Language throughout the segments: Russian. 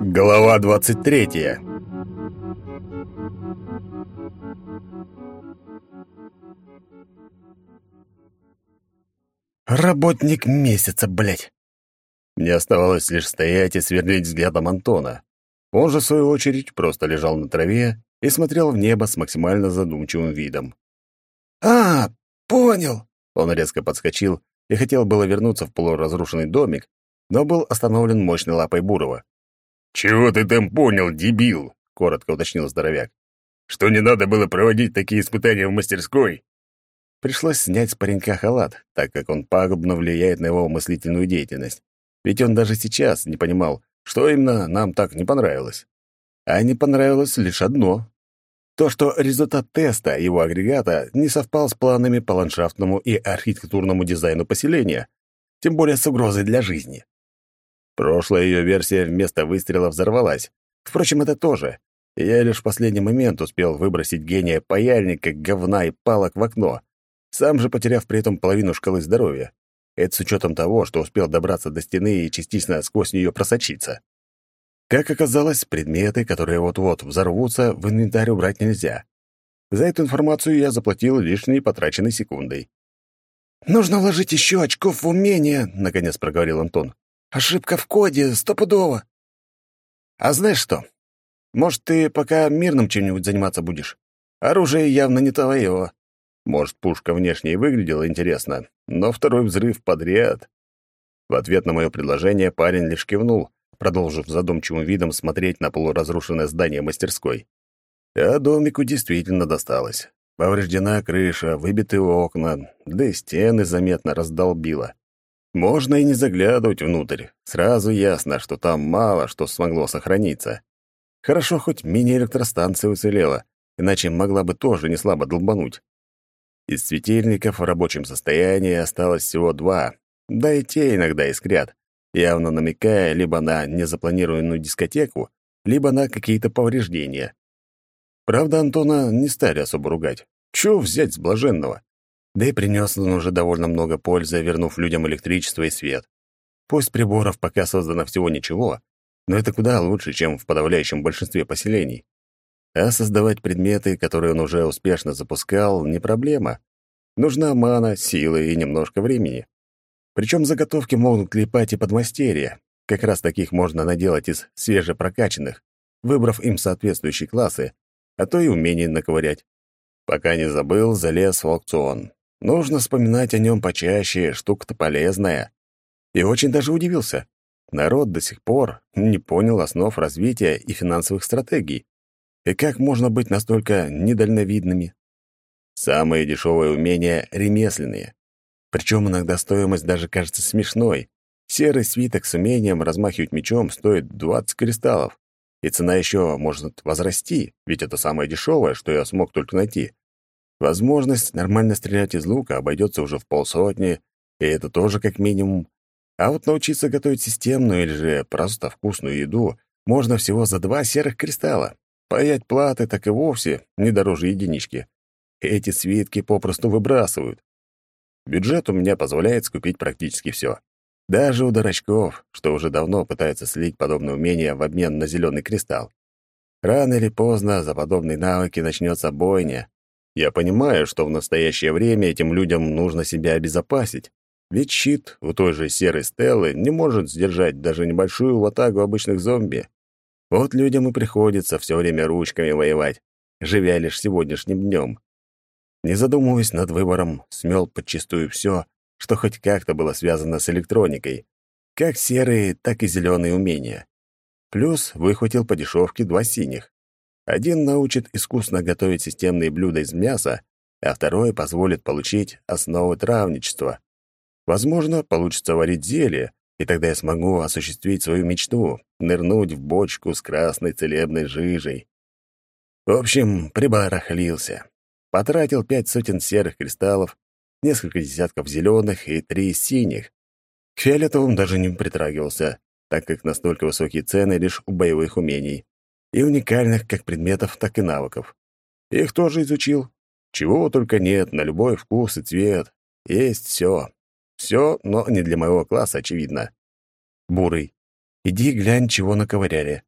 Глава двадцать третья. Работник месяца, блядь. Мне оставалось лишь стоять и сверлить взглядом Антона. Он же, в свою очередь, просто лежал на траве и смотрел в небо с максимально задумчивым видом. «А, понял!» Он резко подскочил и хотел было вернуться в полуразрушенный домик, но был остановлен мощной лапой Бурова. «Чего ты там понял, дебил?» — коротко уточнил здоровяк. «Что не надо было проводить такие испытания в мастерской?» Пришлось снять с паренька халат, так как он пагубно влияет на его мыслительную деятельность. Ведь он даже сейчас не понимал, что именно нам так не понравилось. А не понравилось лишь одно. То, что результат теста его агрегата не совпал с планами по ландшафтному и архитектурному дизайну поселения, тем более с угрозой для жизни. Прошлая ее версия вместо выстрела взорвалась. Впрочем, это тоже. Я лишь в последний момент успел выбросить гения паяльника, говна и палок в окно, сам же потеряв при этом половину шкалы здоровья. Это с учетом того, что успел добраться до стены и частично сквозь нее просочиться. Как оказалось, предметы, которые вот-вот взорвутся, в инвентарь убрать нельзя. За эту информацию я заплатил лишней потраченной секундой. «Нужно вложить еще очков в умение», — наконец проговорил Антон. «Ошибка в коде, стопудово». «А знаешь что? Может, ты пока мирным чем-нибудь заниматься будешь? Оружие явно не твое. Может, пушка внешне и выглядела интересно, но второй взрыв подряд. В ответ на мое предложение парень лишь кивнул, продолжив задумчивым видом смотреть на полуразрушенное здание мастерской. А домику действительно досталось. Повреждена крыша, выбиты окна, да и стены заметно раздолбило. Можно и не заглядывать внутрь. Сразу ясно, что там мало что смогло сохраниться. Хорошо, хоть мини-электростанция уцелела, иначе могла бы тоже не слабо долбануть. Из светильников в рабочем состоянии осталось всего два, да и те иногда искрят, явно намекая либо на незапланированную дискотеку, либо на какие-то повреждения. Правда, Антона не стали особо ругать. Чего взять с блаженного? Да и принес он уже довольно много пользы, вернув людям электричество и свет. Пусть приборов пока создано всего ничего, но это куда лучше, чем в подавляющем большинстве поселений. А создавать предметы, которые он уже успешно запускал, не проблема. Нужна мана, силы и немножко времени. Причем заготовки могут клепать и подмастерья. Как раз таких можно наделать из свежепрокачанных, выбрав им соответствующие классы, а то и умение наковырять. Пока не забыл, залез в аукцион. Нужно вспоминать о нем почаще, штука-то полезная. И очень даже удивился. Народ до сих пор не понял основ развития и финансовых стратегий. И как можно быть настолько недальновидными? Самые дешевые умения — ремесленные. Причем иногда стоимость даже кажется смешной. Серый свиток с умением размахивать мечом стоит 20 кристаллов. И цена еще может возрасти, ведь это самое дешевое, что я смог только найти. Возможность нормально стрелять из лука обойдется уже в полсотни, и это тоже как минимум. А вот научиться готовить системную или же просто вкусную еду можно всего за два серых кристалла. Паять платы так и вовсе не дороже единички. Эти свитки попросту выбрасывают. Бюджет у меня позволяет скупить практически все. Даже у дурачков, что уже давно пытаются слить подобное умение в обмен на зеленый кристалл. Рано или поздно за подобные навыки начнется бойня. Я понимаю, что в настоящее время этим людям нужно себя обезопасить, ведь щит у той же серой стелы не может сдержать даже небольшую ватагу обычных зомби. Вот людям и приходится все время ручками воевать, живя лишь сегодняшним днем. Не задумываясь над выбором, смел подчистую все, что хоть как-то было связано с электроникой, как серые, так и зеленые умения. Плюс выхватил по дешевке два синих. Один научит искусно готовить системные блюда из мяса, а второй позволит получить основы травничества. Возможно, получится варить зелье, и тогда я смогу осуществить свою мечту — нырнуть в бочку с красной целебной жижей. В общем, прибарахлился. Потратил пять сотен серых кристаллов, несколько десятков зеленых и три синих. К фиолетовым даже не притрагивался, так как настолько высокие цены лишь у боевых умений, и уникальных как предметов, так и навыков. Их тоже изучил. Чего только нет, на любой вкус и цвет. Есть все. Все, но не для моего класса, очевидно. Бурый. Иди глянь, чего наковыряли.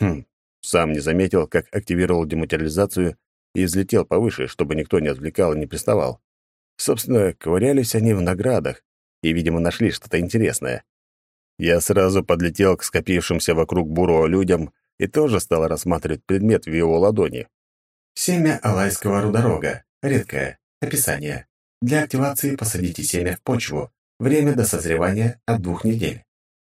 Хм, сам не заметил, как активировал дематериализацию и взлетел повыше, чтобы никто не отвлекал и не приставал. Собственно, ковырялись они в наградах и, видимо, нашли что-то интересное. Я сразу подлетел к скопившимся вокруг Бурова людям и тоже стал рассматривать предмет в его ладони. Семя алайского рудорога. Редкое. Описание. Для активации посадите семя в почву. Время до созревания от двух недель.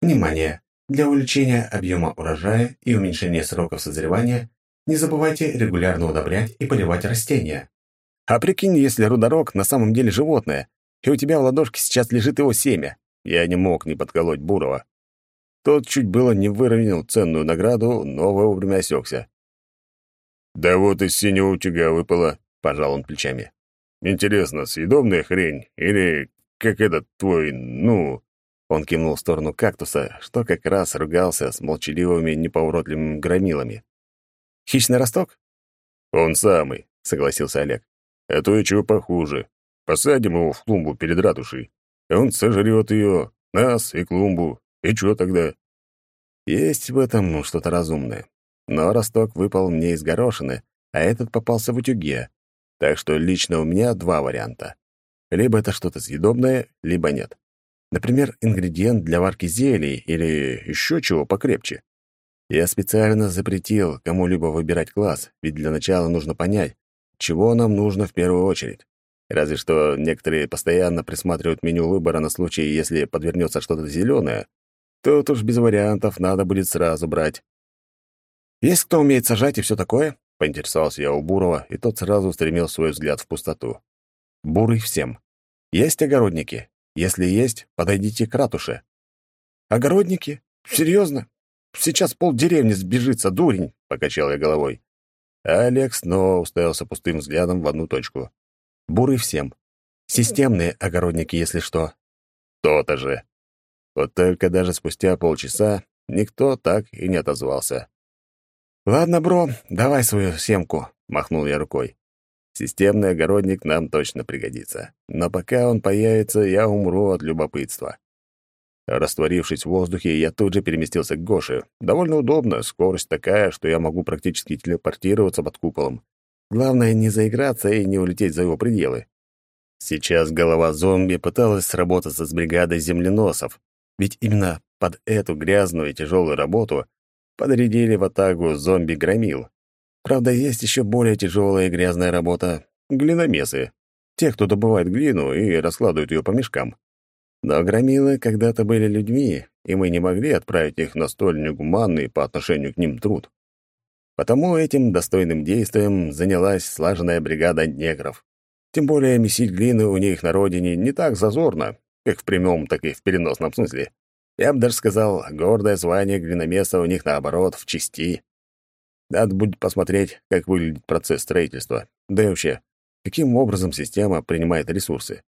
Внимание! Для увеличения объема урожая и уменьшения сроков созревания не забывайте регулярно удобрять и поливать растения. А прикинь, если рудорог на самом деле животное, и у тебя в ладошке сейчас лежит его семя. Я не мог не подколоть Бурова. Тот чуть было не выровнял ценную награду, но вовремя осекся. «Да вот из синего утюга выпало», — пожал он плечами. «Интересно, съедобная хрень или как этот твой, ну...» Он кивнул в сторону кактуса, что как раз ругался с молчаливыми неповоротливыми громилами. «Хищный росток?» «Он самый», — согласился Олег. «А то и чего похуже. Посадим его в клумбу перед ратушей. Он сожрет ее, нас и клумбу. И что тогда?» Есть в этом что-то разумное. Но росток выпал мне из горошины, а этот попался в утюге. Так что лично у меня два варианта. Либо это что-то съедобное, либо нет. Например, ингредиент для варки зелий или еще чего покрепче. Я специально запретил кому-либо выбирать класс, ведь для начала нужно понять, чего нам нужно в первую очередь. Разве что некоторые постоянно присматривают меню выбора на случай, если подвернется что-то зеленое. Тут уж без вариантов надо будет сразу брать. «Есть кто умеет сажать и все такое?» — поинтересовался я у Бурова, и тот сразу устремил свой взгляд в пустоту. «Бурый всем. Есть огородники? Если есть, подойдите к ратуше». «Огородники? Серьезно? Сейчас полдеревни сбежится, дурень!» — покачал я головой. А Олег снова уставился пустым взглядом в одну точку. «Бурый всем. Системные огородники, если что». «То-то же!» Вот только даже спустя полчаса никто так и не отозвался. «Ладно, бро, давай свою семку», — махнул я рукой. «Системный огородник нам точно пригодится. Но пока он появится, я умру от любопытства». Растворившись в воздухе, я тут же переместился к Гоше. Довольно удобно, скорость такая, что я могу практически телепортироваться под куполом. Главное, не заиграться и не улететь за его пределы. Сейчас голова зомби пыталась сработаться с бригадой земленосов, ведь именно под эту грязную и тяжелую работу подрядили в атаку зомби-громил. Правда, есть еще более тяжелая и грязная работа — глиномесы. Те, кто добывает глину и раскладывают ее по мешкам. Но громилы когда-то были людьми, и мы не могли отправить их на столь негуманный по отношению к ним труд. Потому этим достойным действием занялась слаженная бригада негров. Тем более месить глину у них на родине не так зазорно, как в прямом, так и в переносном смысле. Я бы даже сказал, гордое звание глиномеса у них, наоборот, в чести. Надо будет посмотреть, как выглядит процесс строительства. Да и вообще, каким образом система принимает ресурсы.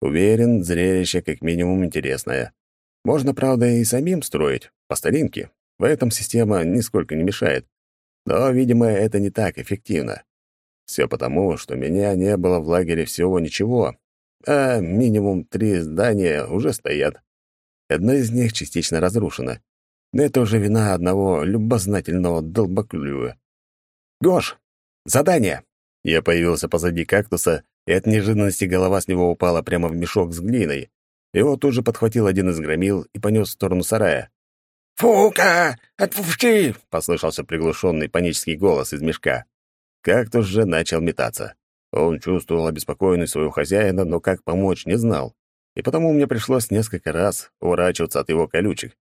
Уверен, зрелище как минимум интересное. Можно, правда, и самим строить, по старинке. В этом система нисколько не мешает. Но, видимо, это не так эффективно. Все потому, что меня не было в лагере всего ничего, а минимум три здания уже стоят. Одно из них частично разрушено. Но это уже вина одного любознательного долбоклюва. «Гош, задание!» Я появился позади кактуса, и от неожиданности голова с него упала прямо в мешок с глиной. Его тут же подхватил один из громил и понес в сторону сарая. «Фука! Отпусти!» — послышался приглушенный панический голос из мешка. Кактус же начал метаться. Он чувствовал обеспокоенность своего хозяина, но как помочь не знал. И потому мне пришлось несколько раз уворачиваться от его колючек.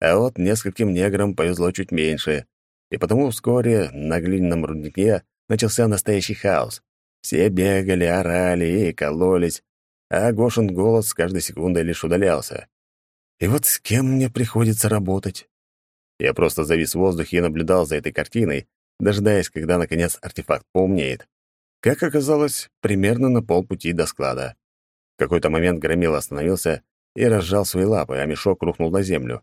А вот нескольким неграм повезло чуть меньше. И потому вскоре на глиняном руднике начался настоящий хаос. Все бегали, орали и кололись, а Гошин голос с каждой секундой лишь удалялся. И вот с кем мне приходится работать? Я просто завис в воздухе и наблюдал за этой картиной, дожидаясь, когда, наконец, артефакт поумнеет. Как оказалось, примерно на полпути до склада. В какой-то момент Громила остановился и разжал свои лапы, а мешок рухнул на землю.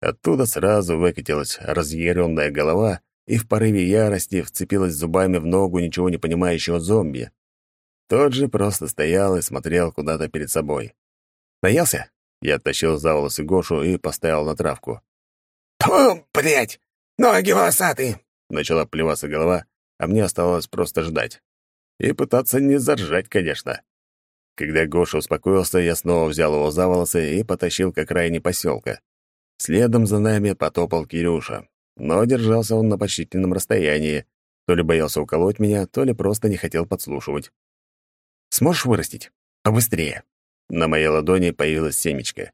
Оттуда сразу выкатилась разъяренная голова и в порыве ярости вцепилась зубами в ногу ничего не понимающего зомби. Тот же просто стоял и смотрел куда-то перед собой. «Наелся? Я оттащил за волосы Гошу и поставил на травку. «Тьфу, блядь! Ноги волосатые!» Начала плеваться голова, а мне оставалось просто ждать. И пытаться не заржать, конечно. Когда Гоша успокоился, я снова взял его за волосы и потащил к окраине поселка. Следом за нами потопал Кирюша, но держался он на почтительном расстоянии, то ли боялся уколоть меня, то ли просто не хотел подслушивать. «Сможешь вырастить? Побыстрее!» На моей ладони появилась семечко.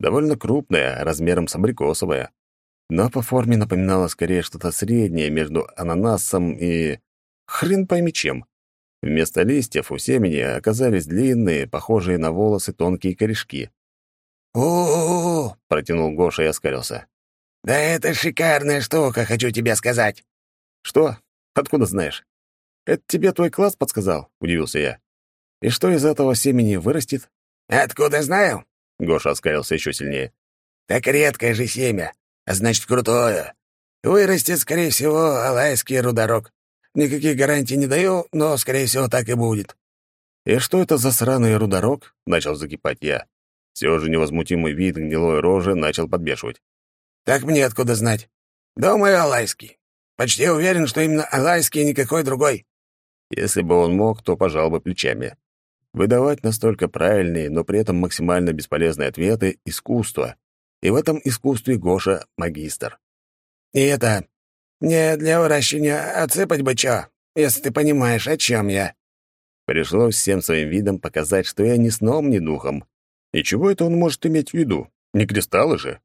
Довольно крупная, размером с абрикосовая, но по форме напоминала скорее что-то среднее между ананасом и... хрен пойми чем. Вместо листьев у семени оказались длинные, похожие на волосы тонкие корешки. «У-у-у!» — протянул Гоша и оскалился. «Да это шикарная штука, хочу тебе сказать!» «Что? Откуда знаешь?» «Это тебе твой класс подсказал?» — удивился я. «И что из этого семени вырастет?» «Откуда знаю?» — Гоша оскалился еще сильнее. «Так редкое же семя, а значит, крутое. Вырастет, скорее всего, алайский рудорог. Никаких гарантий не даю, но, скорее всего, так и будет». «И что это за сраный рудорог?» — начал закипать я. Все же невозмутимый вид гнилой рожи начал подбешивать. «Так мне откуда знать? Думаю, алайский. Почти уверен, что именно алайский и никакой другой». Если бы он мог, то пожал бы плечами. Выдавать настолько правильные, но при этом максимально бесполезные ответы — искусство. И в этом искусстве Гоша — магистр. «И это... Мне для выращивания отсыпать бы чё, если ты понимаешь, о чем я». Пришлось всем своим видом показать, что я ни сном, ни духом. И чего это он может иметь в виду? Не кристаллы же?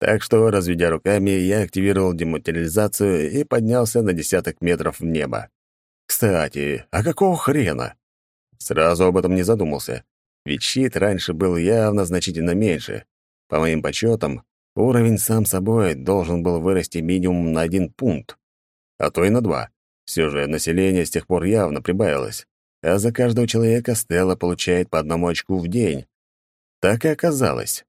Так что, разведя руками, я активировал дематериализацию и поднялся на десяток метров в небо. Кстати, а какого хрена? Сразу об этом не задумался, ведь щит раньше был явно значительно меньше. По моим подсчетам, уровень сам собой должен был вырасти минимум на один пункт, а то и на два. Все же население с тех пор явно прибавилось, а за каждого человека Стелла получает по одному очку в день. Так и оказалось.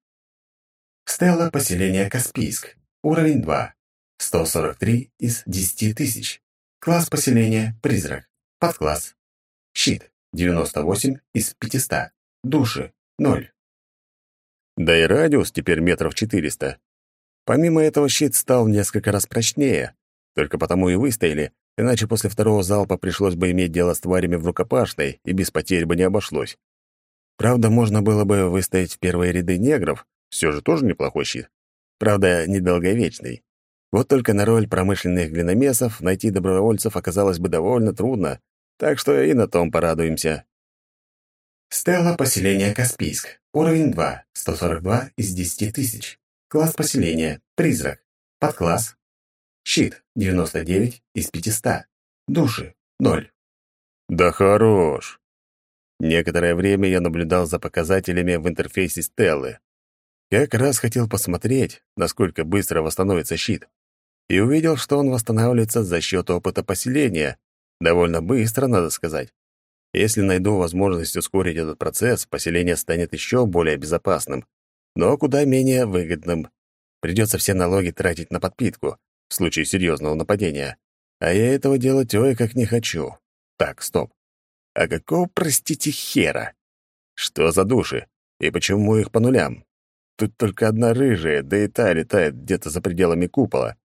Стелла поселения Каспийск. Уровень 2. 143 из 10 тысяч. Класс поселения «Призрак». Подкласс. Щит. 98 из 500. Души. 0. Да и радиус теперь метров 400. Помимо этого щит стал несколько раз прочнее. Только потому и выстояли, иначе после второго залпа пришлось бы иметь дело с тварями в рукопашной, и без потерь бы не обошлось. Правда, можно было бы выстоять в первые ряды негров, все же тоже неплохой щит. Правда, недолговечный. Вот только на роль промышленных глиномесов найти добровольцев оказалось бы довольно трудно, так что и на том порадуемся. Стелла поселения Каспийск. Уровень 2. 142 из 10 тысяч. Класс поселения. Призрак. Подкласс. Щит. 99 из 500. Души. 0. Да хорош. Некоторое время я наблюдал за показателями в интерфейсе Стеллы. Как раз хотел посмотреть, насколько быстро восстановится щит. И увидел, что он восстанавливается за счет опыта поселения, Довольно быстро, надо сказать. Если найду возможность ускорить этот процесс, поселение станет еще более безопасным, но куда менее выгодным. Придется все налоги тратить на подпитку в случае серьезного нападения. А я этого делать ой как не хочу. Так, стоп. А какого, простите, хера? Что за души? И почему их по нулям? Тут только одна рыжая, да и та летает где-то за пределами купола.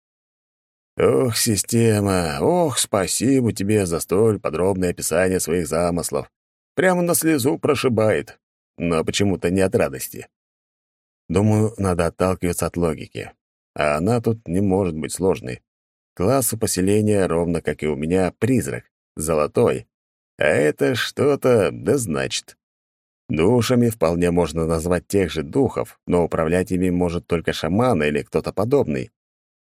Ох, система, ох, спасибо тебе за столь подробное описание своих замыслов. Прямо на слезу прошибает, но почему-то не от радости. Думаю, надо отталкиваться от логики. А она тут не может быть сложной. Класс у поселения, ровно как и у меня, призрак, золотой. А это что-то, да значит. Душами вполне можно назвать тех же духов, но управлять ими может только шаман или кто-то подобный.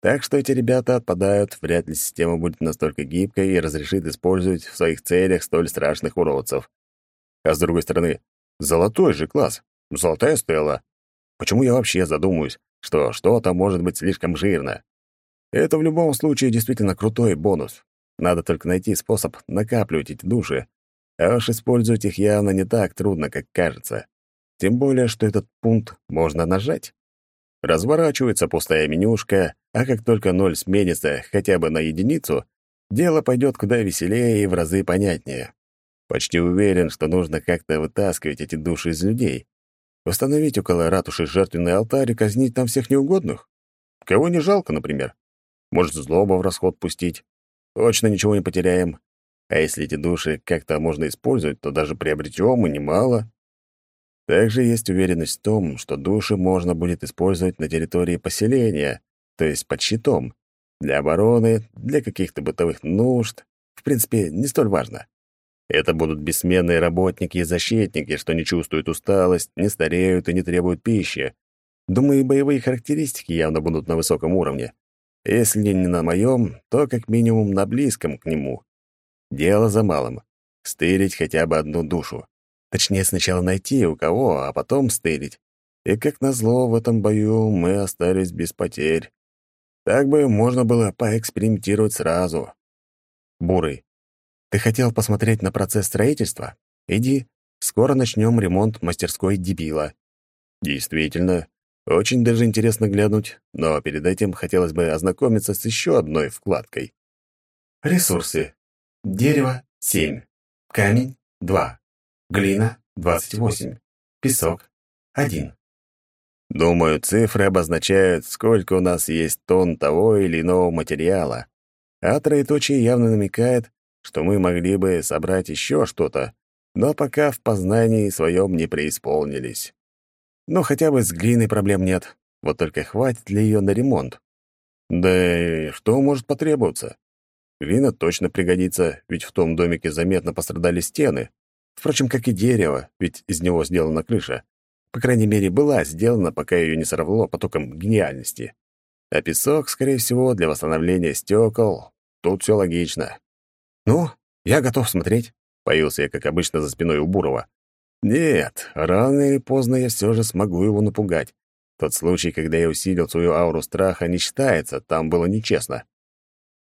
Так что эти ребята отпадают, вряд ли система будет настолько гибкой и разрешит использовать в своих целях столь страшных уродцев. А с другой стороны, золотой же класс, золотая стелла. Почему я вообще задумаюсь, что что-то может быть слишком жирно? Это в любом случае действительно крутой бонус. Надо только найти способ накапливать эти души, а уж использовать их явно не так трудно, как кажется. Тем более, что этот пункт можно нажать. Разворачивается пустая менюшка, а как только ноль сменится хотя бы на единицу, дело пойдет куда веселее и в разы понятнее. Почти уверен, что нужно как-то вытаскивать эти души из людей. Установить около ратуши жертвенный алтарь и казнить там всех неугодных? Кого не жалко, например? Может, злоба в расход пустить? Точно ничего не потеряем. А если эти души как-то можно использовать, то даже приобретем и немало. Также есть уверенность в том, что души можно будет использовать на территории поселения, то есть под щитом, для обороны, для каких-то бытовых нужд. В принципе, не столь важно. Это будут бессменные работники и защитники, что не чувствуют усталость, не стареют и не требуют пищи. Думаю, боевые характеристики явно будут на высоком уровне. Если не на моем, то как минимум на близком к нему. Дело за малым. Стырить хотя бы одну душу. Точнее, сначала найти у кого, а потом стырить. И, как назло, в этом бою мы остались без потерь. Так бы можно было поэкспериментировать сразу. Бурый, ты хотел посмотреть на процесс строительства? Иди, скоро начнем ремонт мастерской дебила. Действительно, очень даже интересно глянуть, но перед этим хотелось бы ознакомиться с еще одной вкладкой. Ресурсы. Дерево — 7. Камень — 2. Глина — 28. Песок — 1. Думаю, цифры обозначают, сколько у нас есть тонн того или иного материала, а троеточие явно намекает, что мы могли бы собрать еще что-то, но пока в познании своем не преисполнились. Но хотя бы с глиной проблем нет, вот только хватит ли ее на ремонт? Да и что может потребоваться? Глина точно пригодится, ведь в том домике заметно пострадали стены. Впрочем, как и дерево, ведь из него сделана крыша. По крайней мере, была сделана, пока ее не сорвало потоком гениальности. А песок, скорее всего, для восстановления стекол. Тут все логично. «Ну, я готов смотреть», — появился я, как обычно, за спиной у Бурова. «Нет, рано или поздно я все же смогу его напугать. Тот случай, когда я усилил свою ауру страха, не считается, там было нечестно».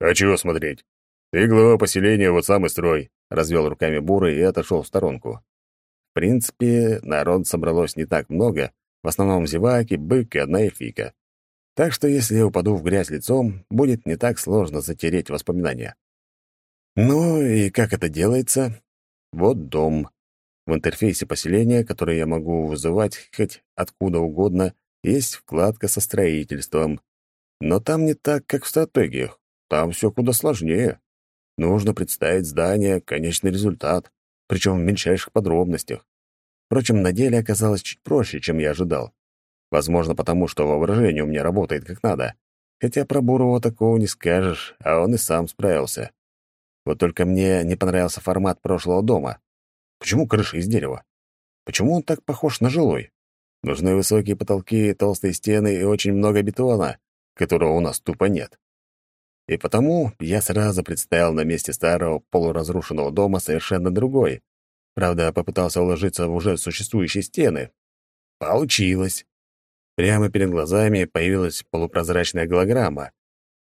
«А чего смотреть? Ты глава поселения, вот самый строй», — развел руками Бурый и отошел в сторонку. Принципе, народ собралось не так много, в основном зеваки, бык и одна эльфийка. Так что если я упаду в грязь лицом, будет не так сложно затереть воспоминания. Ну и как это делается? Вот дом. В интерфейсе поселения, который я могу вызывать хоть откуда угодно, есть вкладка со строительством. Но там не так, как в стратегиях. Там все куда сложнее. Нужно представить здание, конечный результат, причем в меньшейших подробностях. Впрочем, на деле оказалось чуть проще, чем я ожидал. Возможно, потому что воображение у меня работает как надо. Хотя про Бурова такого не скажешь, а он и сам справился. Вот только мне не понравился формат прошлого дома. Почему крыша из дерева? Почему он так похож на жилой? Нужны высокие потолки, толстые стены и очень много бетона, которого у нас тупо нет. И потому я сразу представил на месте старого полуразрушенного дома совершенно другой. Правда, попытался уложиться в уже существующие стены. Получилось. Прямо перед глазами появилась полупрозрачная голограмма.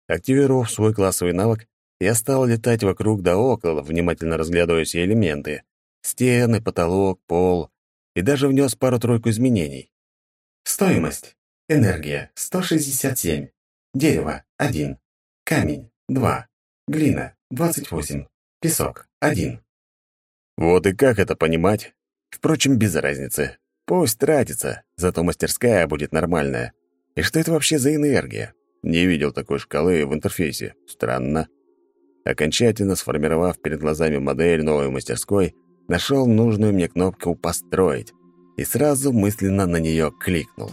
Активировав свой классовый навык, я стал летать вокруг да около, внимательно разглядывая все элементы. Стены, потолок, пол. И даже внес пару-тройку изменений. Стоимость. Энергия — 167. Дерево — 1. Камень — 2. Глина — 28. Песок — 1. Вот и как это понимать? Впрочем, без разницы. Пусть тратится, зато мастерская будет нормальная. И что это вообще за энергия? Не видел такой шкалы в интерфейсе. Странно. Окончательно сформировав перед глазами модель новой мастерской, нашел нужную мне кнопку «Построить» и сразу мысленно на нее кликнул.